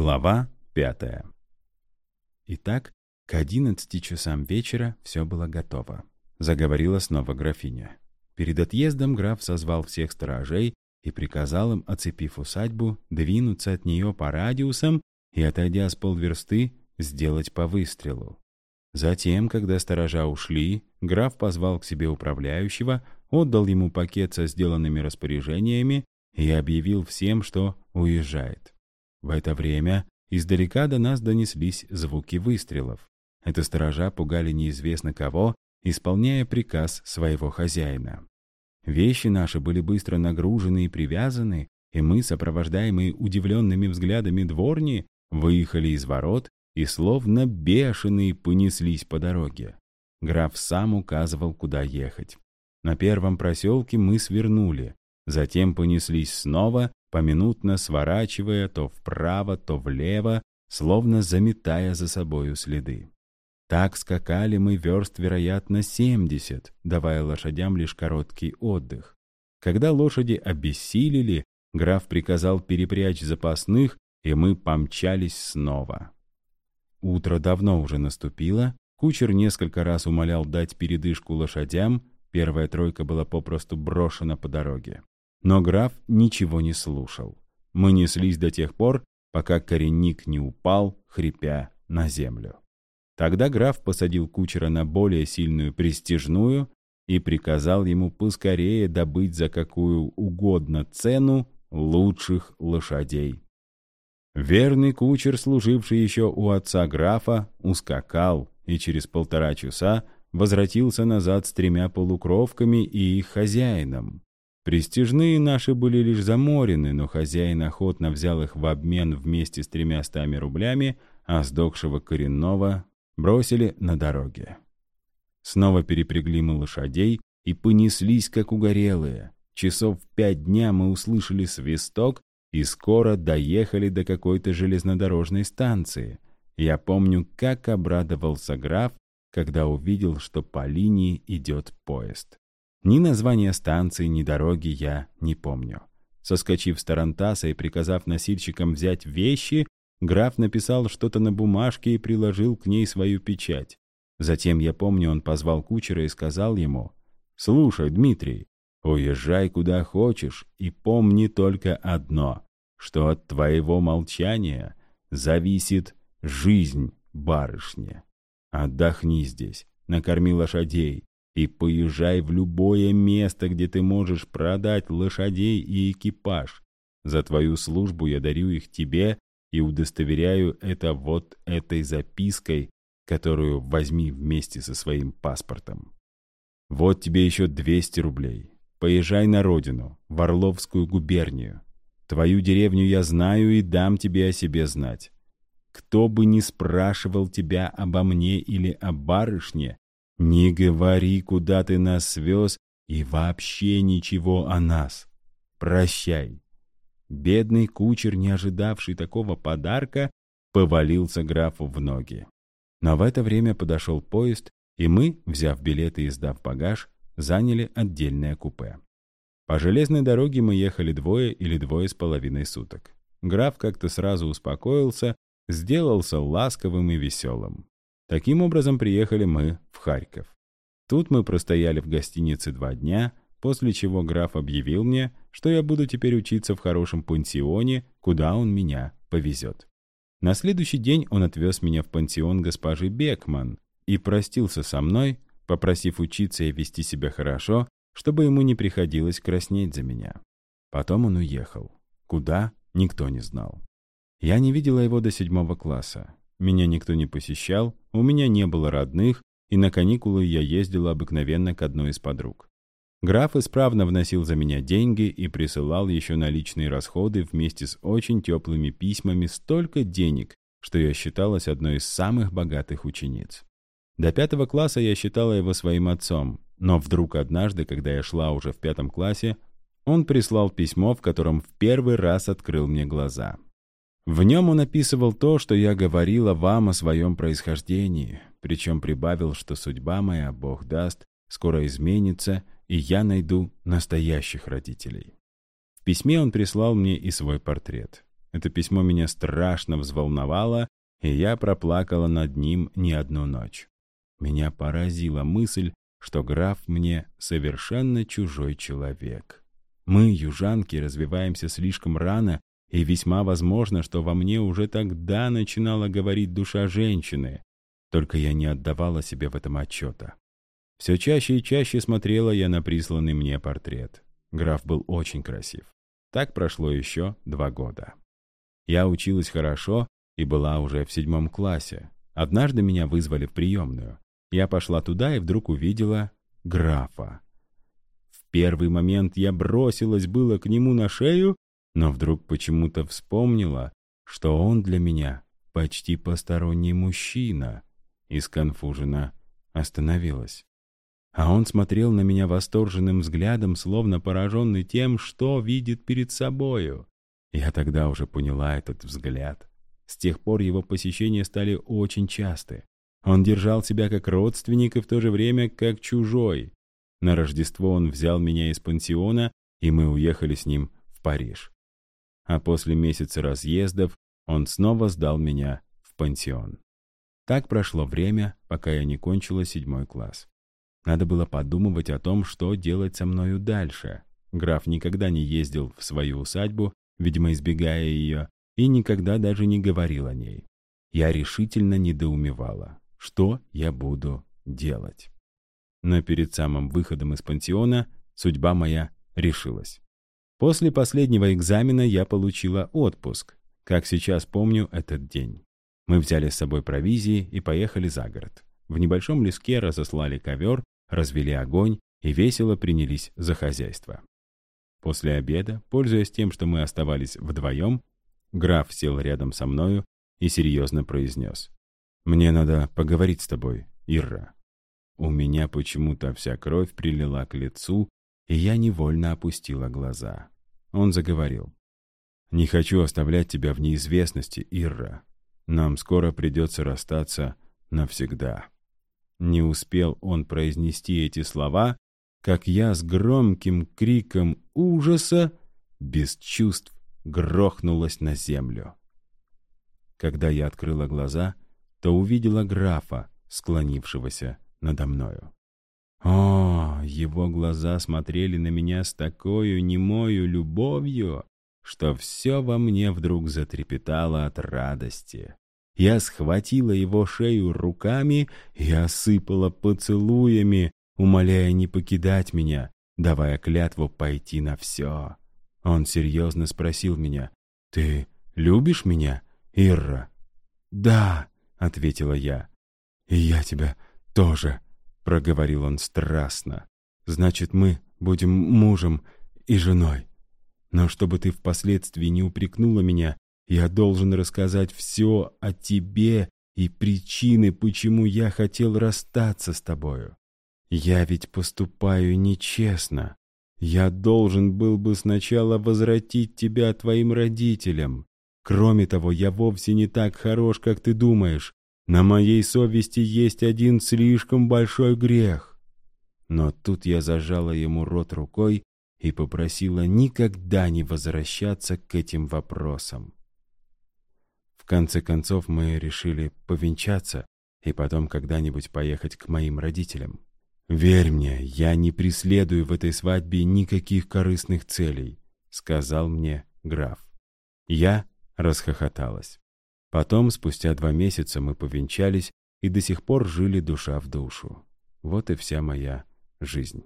Глава пятая. Итак, к одиннадцати часам вечера все было готово. Заговорила снова графиня. Перед отъездом граф созвал всех сторожей и приказал им, оцепив усадьбу, двинуться от нее по радиусам и, отойдя с полверсты, сделать по выстрелу. Затем, когда сторожа ушли, граф позвал к себе управляющего, отдал ему пакет со сделанными распоряжениями и объявил всем, что уезжает. В это время издалека до нас донеслись звуки выстрелов. Это сторожа пугали неизвестно кого, исполняя приказ своего хозяина. Вещи наши были быстро нагружены и привязаны, и мы, сопровождаемые удивленными взглядами дворни, выехали из ворот и словно бешеные понеслись по дороге. Граф сам указывал, куда ехать. На первом проселке мы свернули, затем понеслись снова поминутно сворачивая то вправо, то влево, словно заметая за собою следы. Так скакали мы верст, вероятно, семьдесят, давая лошадям лишь короткий отдых. Когда лошади обессилели, граф приказал перепрячь запасных, и мы помчались снова. Утро давно уже наступило, кучер несколько раз умолял дать передышку лошадям, первая тройка была попросту брошена по дороге. Но граф ничего не слушал. Мы неслись до тех пор, пока коренник не упал, хрипя, на землю. Тогда граф посадил кучера на более сильную престижную и приказал ему поскорее добыть за какую угодно цену лучших лошадей. Верный кучер, служивший еще у отца графа, ускакал и через полтора часа возвратился назад с тремя полукровками и их хозяином. Престижные наши были лишь заморены, но хозяин охотно взял их в обмен вместе с тремястами рублями, а сдохшего коренного бросили на дороге. Снова перепрягли мы лошадей и понеслись, как угорелые. Часов в пять дня мы услышали свисток и скоро доехали до какой-то железнодорожной станции. Я помню, как обрадовался граф, когда увидел, что по линии идет поезд. Ни названия станции, ни дороги я не помню. Соскочив с тарантаса и приказав носильщикам взять вещи, граф написал что-то на бумажке и приложил к ней свою печать. Затем, я помню, он позвал кучера и сказал ему, «Слушай, Дмитрий, уезжай куда хочешь и помни только одно, что от твоего молчания зависит жизнь барышни. Отдохни здесь, накорми лошадей, и поезжай в любое место, где ты можешь продать лошадей и экипаж. За твою службу я дарю их тебе и удостоверяю это вот этой запиской, которую возьми вместе со своим паспортом. Вот тебе еще 200 рублей. Поезжай на родину, в Орловскую губернию. Твою деревню я знаю и дам тебе о себе знать. Кто бы ни спрашивал тебя обо мне или о барышне, не говори, куда ты нас свез, и вообще ничего о нас. Прощай. Бедный кучер, не ожидавший такого подарка, повалился графу в ноги. Но в это время подошел поезд, и мы, взяв билеты и сдав багаж, заняли отдельное купе. По железной дороге мы ехали двое или двое с половиной суток. Граф как-то сразу успокоился, сделался ласковым и веселым. Таким образом приехали мы в Харьков. Тут мы простояли в гостинице два дня, после чего граф объявил мне, что я буду теперь учиться в хорошем пансионе, куда он меня повезет. На следующий день он отвез меня в пансион госпожи Бекман и простился со мной, попросив учиться и вести себя хорошо, чтобы ему не приходилось краснеть за меня. Потом он уехал. Куда? Никто не знал. Я не видела его до седьмого класса. Меня никто не посещал, у меня не было родных, и на каникулы я ездила обыкновенно к одной из подруг. Граф исправно вносил за меня деньги и присылал еще наличные расходы вместе с очень теплыми письмами столько денег, что я считалась одной из самых богатых учениц. До пятого класса я считала его своим отцом, но вдруг однажды, когда я шла уже в пятом классе, он прислал письмо, в котором в первый раз открыл мне глаза. В нем он описывал то, что я говорила вам о своем происхождении, причем прибавил, что судьба моя, Бог даст, скоро изменится, и я найду настоящих родителей. В письме он прислал мне и свой портрет. Это письмо меня страшно взволновало, и я проплакала над ним не одну ночь. Меня поразила мысль, что граф мне совершенно чужой человек. Мы, южанки, развиваемся слишком рано, и весьма возможно, что во мне уже тогда начинала говорить душа женщины. Только я не отдавала себе в этом отчета. Все чаще и чаще смотрела я на присланный мне портрет. Граф был очень красив. Так прошло еще два года. Я училась хорошо и была уже в седьмом классе. Однажды меня вызвали в приемную. Я пошла туда и вдруг увидела графа. В первый момент я бросилась было к нему на шею, но вдруг почему-то вспомнила, что он для меня почти посторонний мужчина, и сконфуженно остановилась. А он смотрел на меня восторженным взглядом, словно пораженный тем, что видит перед собою. Я тогда уже поняла этот взгляд. С тех пор его посещения стали очень часты. Он держал себя как родственник и в то же время как чужой. На Рождество он взял меня из пансиона, и мы уехали с ним в Париж. А после месяца разъездов он снова сдал меня в пансион. Так прошло время, пока я не кончила седьмой класс. Надо было подумывать о том, что делать со мною дальше. Граф никогда не ездил в свою усадьбу, видимо, избегая ее, и никогда даже не говорил о ней. Я решительно недоумевала, что я буду делать. Но перед самым выходом из пансиона судьба моя решилась. После последнего экзамена я получила отпуск. Как сейчас помню этот день. Мы взяли с собой провизии и поехали за город. В небольшом леске разослали ковер, развели огонь и весело принялись за хозяйство. После обеда, пользуясь тем, что мы оставались вдвоем, граф сел рядом со мною и серьезно произнес. «Мне надо поговорить с тобой, Ирра». У меня почему-то вся кровь прилила к лицу, и я невольно опустила глаза. Он заговорил. «Не хочу оставлять тебя в неизвестности, Ирра. Нам скоро придется расстаться навсегда». Не успел он произнести эти слова, как я с громким криком ужаса, без чувств, грохнулась на землю. Когда я открыла глаза, то увидела графа, склонившегося надо мною. О, его глаза смотрели на меня с такой немою любовью, что все во мне вдруг затрепетало от радости. Я схватила его шею руками и осыпала поцелуями, умоляя не покидать меня, давая клятву пойти на все. Он серьезно спросил меня, «Ты любишь меня, Ирра?» «Да», — ответила я. «И я тебя тоже», — проговорил он страстно. «Значит, мы будем мужем и женой. Но чтобы ты впоследствии не упрекнула меня, я должен рассказать все о тебе и причины, почему я хотел расстаться с тобою. Я ведь поступаю нечестно. Я должен был бы сначала возвратить тебя твоим родителям. Кроме того, я вовсе не так хорош, как ты думаешь. На моей совести есть один слишком большой грех. Но тут я зажала ему рот рукой и попросила никогда не возвращаться к этим вопросам конце концов мы решили повенчаться и потом когда-нибудь поехать к моим родителям. «Верь мне, я не преследую в этой свадьбе никаких корыстных целей», — сказал мне граф. Я расхохоталась. Потом, спустя два месяца, мы повенчались и до сих пор жили душа в душу. Вот и вся моя жизнь.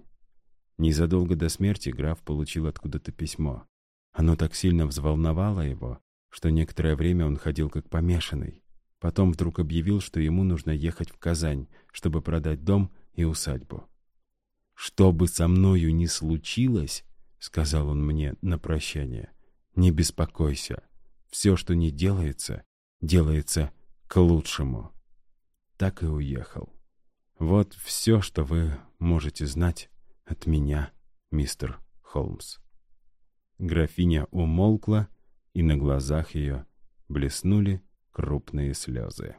Незадолго до смерти граф получил откуда-то письмо. Оно так сильно взволновало его, что некоторое время он ходил как помешанный. Потом вдруг объявил, что ему нужно ехать в Казань, чтобы продать дом и усадьбу. «Что бы со мною ни случилось, — сказал он мне на прощание, — не беспокойся. Все, что не делается, делается к лучшему». Так и уехал. Вот все, что вы можете знать от меня, мистер Холмс. Графиня умолкла, и на глазах ее блеснули крупные слезы.